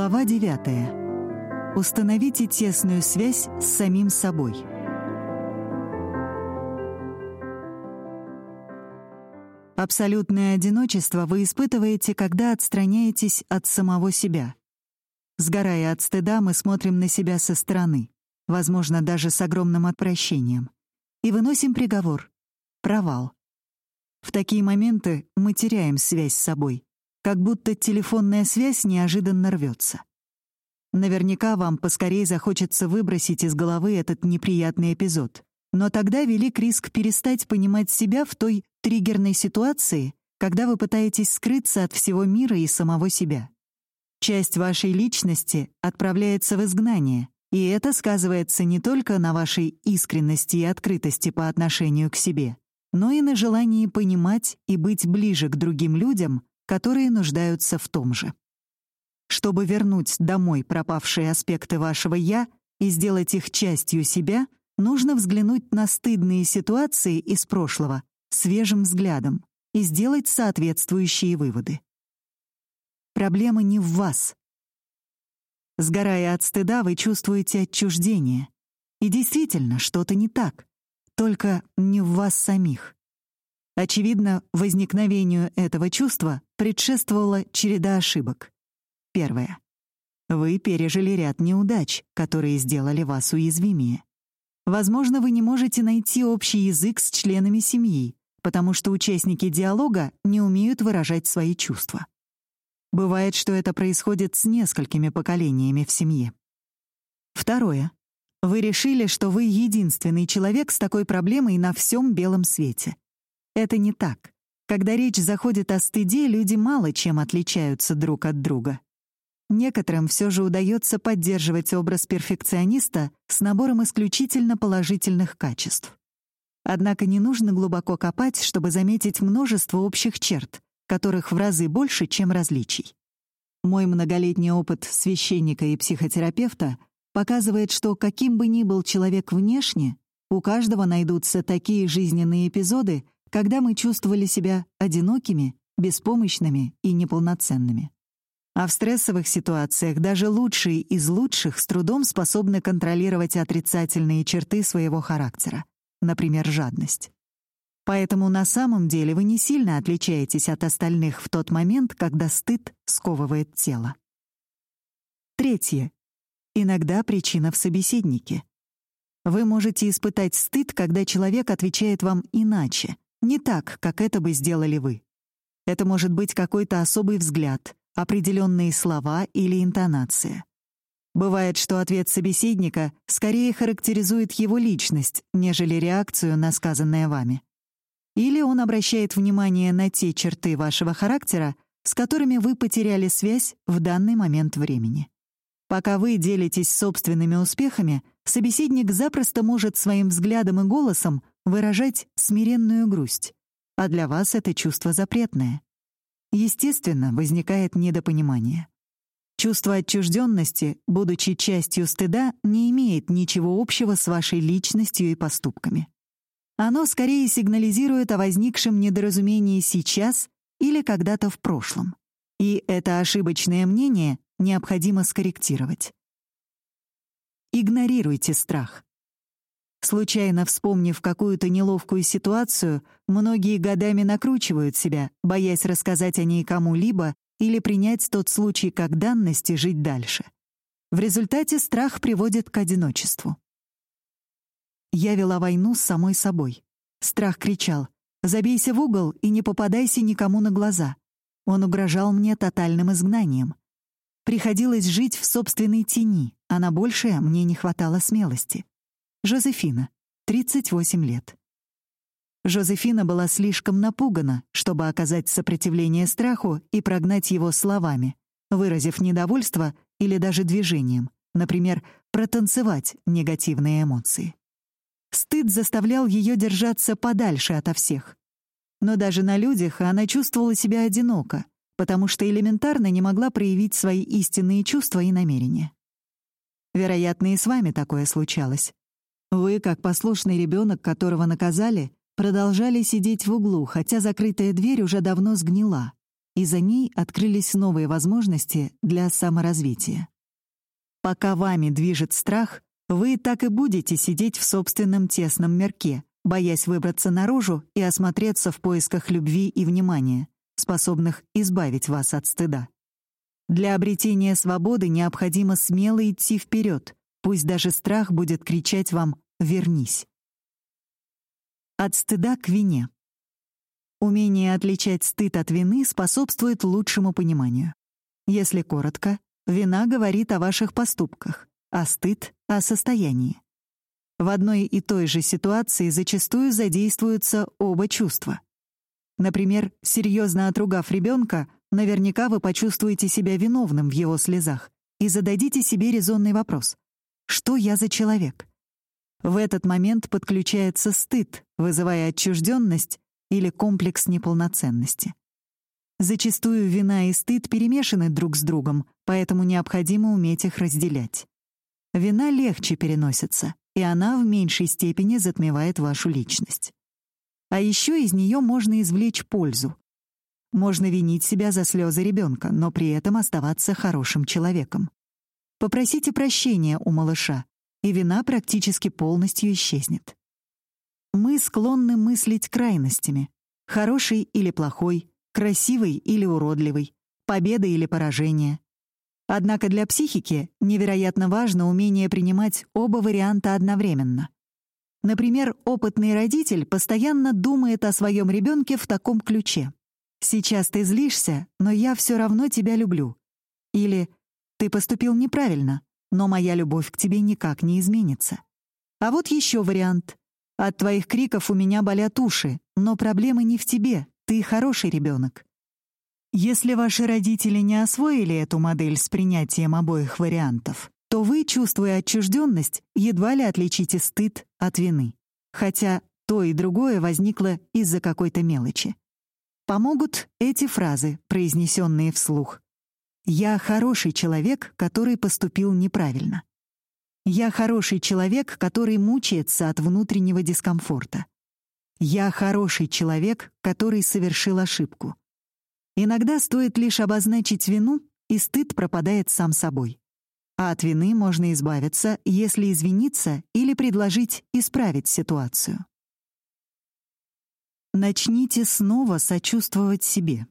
Глава 9. Установите тесную связь с самим собой. Абсолютное одиночество вы испытываете, когда отстраняетесь от самого себя. Сгорая от стыда, мы смотрим на себя со стороны, возможно, даже с огромным отвращением, и выносим приговор — провал. В такие моменты мы теряем связь с собой, как будто телефонная связь неожиданно рвется. Наверняка вам поскорее захочется выбросить из головы этот неприятный эпизод. Но тогда велик риск перестать понимать себя в той триггерной ситуации, когда вы пытаетесь скрыться от всего мира и самого себя. Часть вашей личности отправляется в изгнание, и это сказывается не только на вашей искренности и открытости по отношению к себе, но и на желании понимать и быть ближе к другим людям, которые нуждаются в том же. Чтобы вернуть домой пропавшие аспекты вашего «я» и сделать их частью себя, нужно взглянуть на стыдные ситуации из прошлого свежим взглядом и сделать соответствующие выводы. Проблема не в вас. Сгорая от стыда, вы чувствуете отчуждение. И действительно, что-то не так, только не в вас самих. Очевидно, возникновению этого чувства предшествовала череда ошибок. Первое. Вы пережили ряд неудач, которые сделали вас уязвимее. Возможно, вы не можете найти общий язык с членами семьи, потому что участники диалога не умеют выражать свои чувства. Бывает, что это происходит с несколькими поколениями в семье. Второе. Вы решили, что вы единственный человек с такой проблемой на всем белом свете. Это не так. Когда речь заходит о стыде, люди мало чем отличаются друг от друга. Некоторым все же удается поддерживать образ перфекциониста с набором исключительно положительных качеств. Однако не нужно глубоко копать, чтобы заметить множество общих черт, которых в разы больше, чем различий. Мой многолетний опыт священника и психотерапевта показывает, что каким бы ни был человек внешне, у каждого найдутся такие жизненные эпизоды, когда мы чувствовали себя одинокими, беспомощными и неполноценными. А в стрессовых ситуациях даже лучшие из лучших с трудом способны контролировать отрицательные черты своего характера, например, жадность. Поэтому на самом деле вы не сильно отличаетесь от остальных в тот момент, когда стыд сковывает тело. Третье. Иногда причина в собеседнике. Вы можете испытать стыд, когда человек отвечает вам иначе, не так, как это бы сделали вы. Это может быть какой-то особый взгляд, определенные слова или интонация. Бывает, что ответ собеседника скорее характеризует его личность, нежели реакцию на сказанное вами. Или он обращает внимание на те черты вашего характера, с которыми вы потеряли связь в данный момент времени. Пока вы делитесь собственными успехами, собеседник запросто может своим взглядом и голосом выражать смиренную грусть, а для вас это чувство запретное. Естественно, возникает недопонимание. Чувство отчужденности, будучи частью стыда, не имеет ничего общего с вашей личностью и поступками. Оно скорее сигнализирует о возникшем недоразумении сейчас или когда-то в прошлом. И это ошибочное мнение необходимо скорректировать. Игнорируйте страх. Случайно вспомнив какую-то неловкую ситуацию, многие годами накручивают себя, боясь рассказать о ней кому-либо или принять тот случай как данность и жить дальше. В результате страх приводит к одиночеству. Я вела войну с самой собой. Страх кричал «Забейся в угол и не попадайся никому на глаза». Он угрожал мне тотальным изгнанием. Приходилось жить в собственной тени, а на большее мне не хватало смелости. Жозефина, 38 лет. Жозефина была слишком напугана, чтобы оказать сопротивление страху и прогнать его словами, выразив недовольство или даже движением, например, протанцевать негативные эмоции. Стыд заставлял ее держаться подальше ото всех. Но даже на людях она чувствовала себя одиноко, потому что элементарно не могла проявить свои истинные чувства и намерения. Вероятно, и с вами такое случалось. Вы, как послушный ребенок, которого наказали, продолжали сидеть в углу, хотя закрытая дверь уже давно сгнила. и за ней открылись новые возможности для саморазвития. Пока вами движет страх, вы так и будете сидеть в собственном тесном мирке, боясь выбраться наружу и осмотреться в поисках любви и внимания, способных избавить вас от стыда. Для обретения свободы необходимо смело идти вперед, пусть даже страх будет кричать вам «вернись». От стыда к вине. Умение отличать стыд от вины способствует лучшему пониманию. Если коротко, вина говорит о ваших поступках, а стыд — о состоянии. В одной и той же ситуации зачастую задействуются оба чувства. Например, серьезно отругав ребенка, наверняка вы почувствуете себя виновным в его слезах и зададите себе резонный вопрос: что я за человек? В этот момент подключается стыд, вызывая отчужденность или комплекс неполноценности. Зачастую вина и стыд перемешаны друг с другом, поэтому необходимо уметь их разделять. Вина легче переносится, и она в меньшей степени затмевает вашу личность. А еще из нее можно извлечь пользу. Можно винить себя за слезы ребенка, но при этом оставаться хорошим человеком. Попросите прощения у малыша, и вина практически полностью исчезнет. Мы склонны мыслить крайностями: хороший или плохой, красивый или уродливый, победа или поражение. Однако для психики невероятно важно умение принимать оба варианта одновременно. Например, опытный родитель постоянно думает о своем ребенке в таком ключе. «Сейчас ты злишься, но я все равно тебя люблю». Или «Ты поступил неправильно, но моя любовь к тебе никак не изменится». А вот еще вариант. «От твоих криков у меня болят уши, но проблема не в тебе, ты хороший ребенок. Если ваши родители не освоили эту модель с принятием обоих вариантов, то вы, чувствуя отчужденность, едва ли отличите стыд от вины. Хотя то и другое возникло из-за какой-то мелочи. Помогут эти фразы, произнесенные вслух. «Я хороший человек, который поступил неправильно». «Я хороший человек, который мучается от внутреннего дискомфорта». «Я хороший человек, который совершил ошибку». Иногда стоит лишь обозначить вину, и стыд пропадает сам собой. А от вины можно избавиться, если извиниться или предложить исправить ситуацию. Начните снова сочувствовать себе.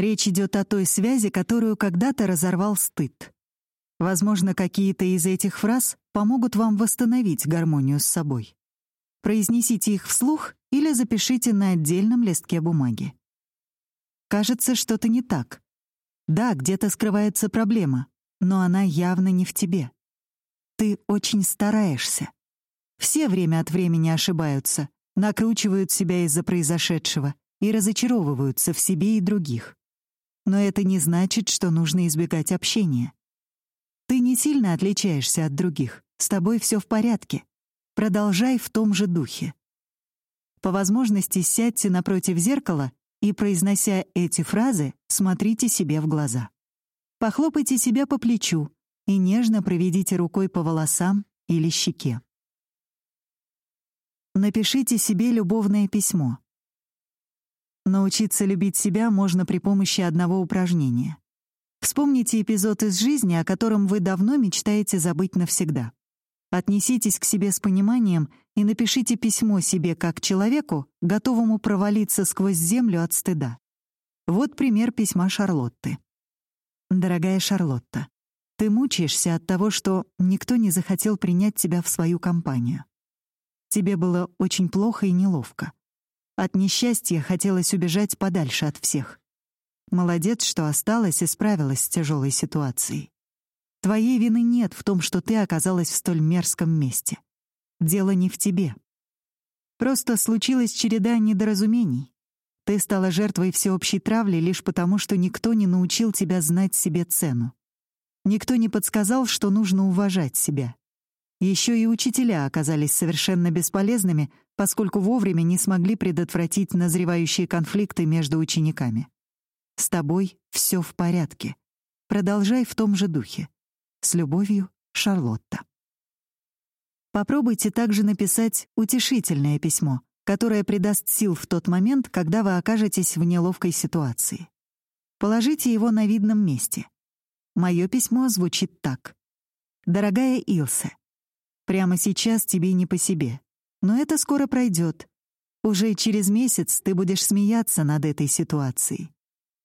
Речь идет о той связи, которую когда-то разорвал стыд. Возможно, какие-то из этих фраз помогут вам восстановить гармонию с собой. Произнесите их вслух или запишите на отдельном листке бумаги. Кажется, что-то не так. Да, где-то скрывается проблема, но она явно не в тебе. Ты очень стараешься. Все время от времени ошибаются, накручивают себя из-за произошедшего и разочаровываются в себе и других. Но это не значит, что нужно избегать общения. Ты не сильно отличаешься от других, с тобой все в порядке. Продолжай в том же духе. По возможности сядьте напротив зеркала и, произнося эти фразы, смотрите себе в глаза. Похлопайте себя по плечу и нежно проведите рукой по волосам или щеке. Напишите себе любовное письмо. Научиться любить себя можно при помощи одного упражнения. Вспомните эпизод из жизни, о котором вы давно мечтаете забыть навсегда. Отнеситесь к себе с пониманием и напишите письмо себе как человеку, готовому провалиться сквозь землю от стыда. Вот пример письма Шарлотты. Дорогая Шарлотта, ты мучаешься от того, что никто не захотел принять тебя в свою компанию. Тебе было очень плохо и неловко. От несчастья хотелось убежать подальше от всех. Молодец, что осталась и справилась с тяжелой ситуацией. Твоей вины нет в том, что ты оказалась в столь мерзком месте. Дело не в тебе. Просто случилась череда недоразумений. Ты стала жертвой всеобщей травли лишь потому, что никто не научил тебя знать себе цену. Никто не подсказал, что нужно уважать себя. Еще и учителя оказались совершенно бесполезными, поскольку вовремя не смогли предотвратить назревающие конфликты между учениками. С тобой все в порядке. Продолжай в том же духе. С любовью, Шарлотта. Попробуйте также написать утешительное письмо, которое придаст сил в тот момент, когда вы окажетесь в неловкой ситуации. Положите его на видном месте. Мое письмо звучит так. «Дорогая Илсе, прямо сейчас тебе не по себе, но это скоро пройдет. Уже через месяц ты будешь смеяться над этой ситуацией.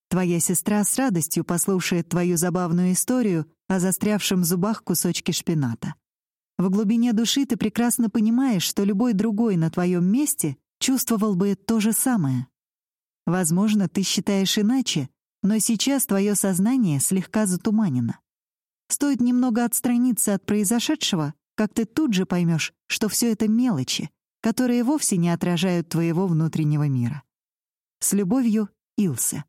Твоя сестра с радостью послушает твою забавную историю о застрявшем в зубах кусочке шпината. В глубине души ты прекрасно понимаешь, что любой другой на твоем месте чувствовал бы то же самое. Возможно, ты считаешь иначе, но сейчас твое сознание слегка затуманено. Стоит немного отстраниться от произошедшего, как ты тут же поймешь, что все это мелочи, которые вовсе не отражают твоего внутреннего мира. С любовью, Илсе.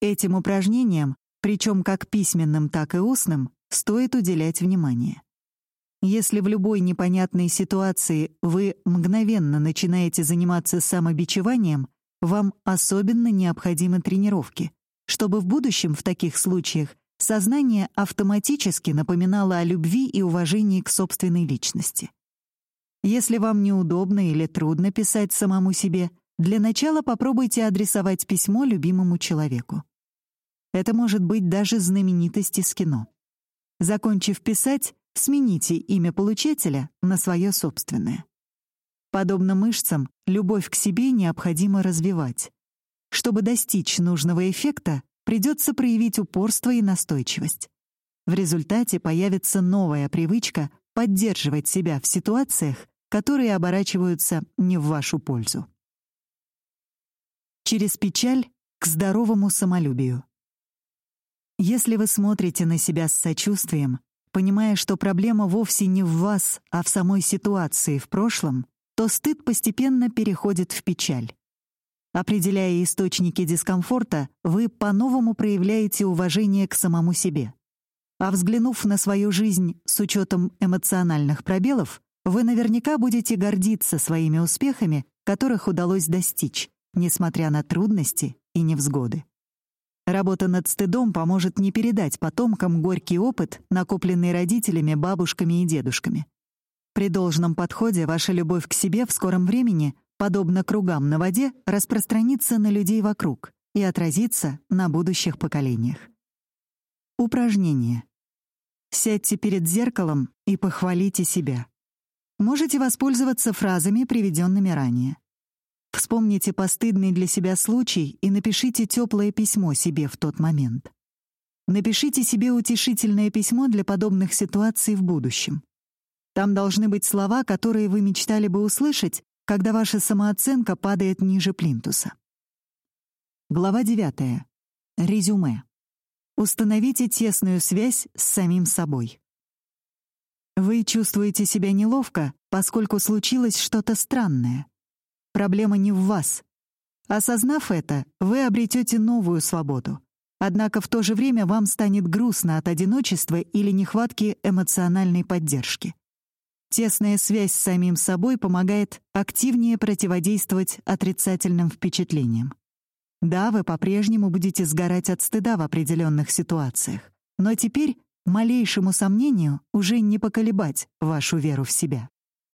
Этим упражнениям, причем как письменным, так и устным, стоит уделять внимание. Если в любой непонятной ситуации вы мгновенно начинаете заниматься самобичеванием, вам особенно необходимы тренировки, чтобы в будущем в таких случаях сознание автоматически напоминало о любви и уважении к собственной личности. Если вам неудобно или трудно писать самому себе, для начала попробуйте адресовать письмо любимому человеку. Это может быть даже знаменитость из кино. Закончив писать, смените имя получателя на свое собственное. Подобно мышцам, любовь к себе необходимо развивать. Чтобы достичь нужного эффекта, придется проявить упорство и настойчивость. В результате появится новая привычка поддерживать себя в ситуациях, которые оборачиваются не в вашу пользу. Через печаль к здоровому самолюбию. Если вы смотрите на себя с сочувствием, понимая, что проблема вовсе не в вас, а в самой ситуации в прошлом, то стыд постепенно переходит в печаль. Определяя источники дискомфорта, вы по-новому проявляете уважение к самому себе. А взглянув на свою жизнь с учетом эмоциональных пробелов, вы наверняка будете гордиться своими успехами, которых удалось достичь, несмотря на трудности и невзгоды. Работа над стыдом поможет не передать потомкам горький опыт, накопленный родителями, бабушками и дедушками. При должном подходе ваша любовь к себе в скором времени, подобно кругам на воде, распространится на людей вокруг и отразится на будущих поколениях. Упражнение. Сядьте перед зеркалом и похвалите себя. Можете воспользоваться фразами, приведенными ранее. Вспомните постыдный для себя случай и напишите теплое письмо себе в тот момент. Напишите себе утешительное письмо для подобных ситуаций в будущем. Там должны быть слова, которые вы мечтали бы услышать, когда ваша самооценка падает ниже плинтуса. Глава 9. Резюме. Установите тесную связь с самим собой. Вы чувствуете себя неловко, поскольку случилось что-то странное. Проблема не в вас. Осознав это, вы обретете новую свободу. Однако в то же время вам станет грустно от одиночества или нехватки эмоциональной поддержки. Тесная связь с самим собой помогает активнее противодействовать отрицательным впечатлениям. Да, вы по-прежнему будете сгорать от стыда в определенных ситуациях, но теперь малейшему сомнению уже не поколебать вашу веру в себя.